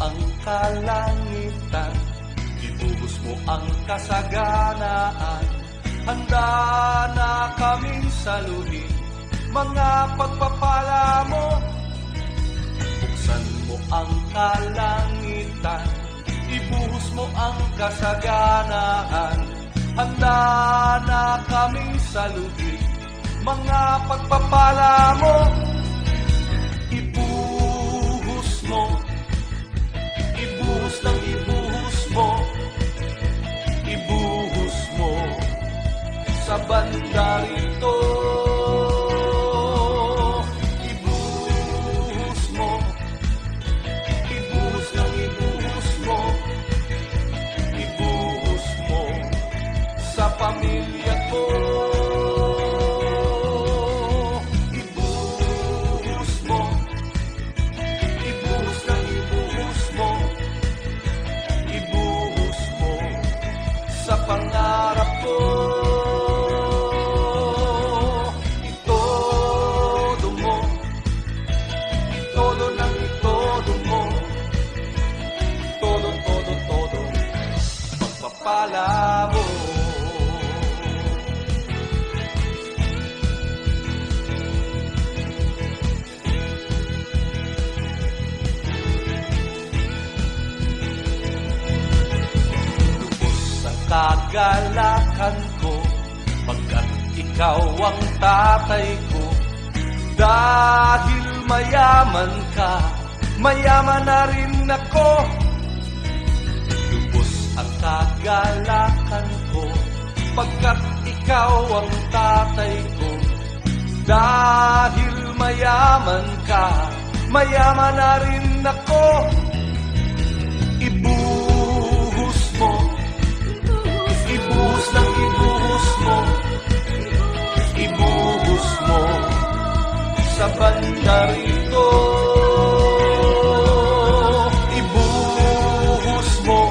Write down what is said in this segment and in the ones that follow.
ang kalangitan. Ibuhos mo ang kasaganaan. Handa na kaming saluhin Mga pagpapala mo. Buksan mo ang kalangitan. Ibuhos mo ang kasaganaan. Handa na kaming saluhin Mga pagpapala mo kagalakan ko Pagkat ikaw ang tatay ko. Dahil mayaman ka Mayaman na rin ako. Lubos ang kagalakan ko Pagkat ikaw ang tatay ko. Dahil mayaman ka Mayaman na rin ako sa banda rito Ibuhos mo.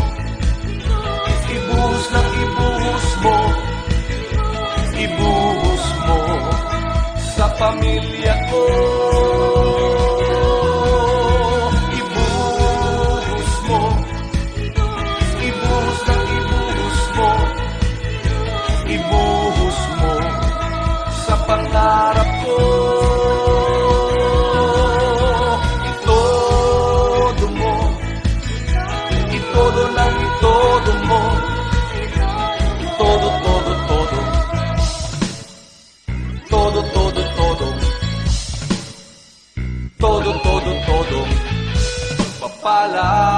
Ibuhos lang ibuhos mo. Ibuhos mo Sa pamilya ko. falar.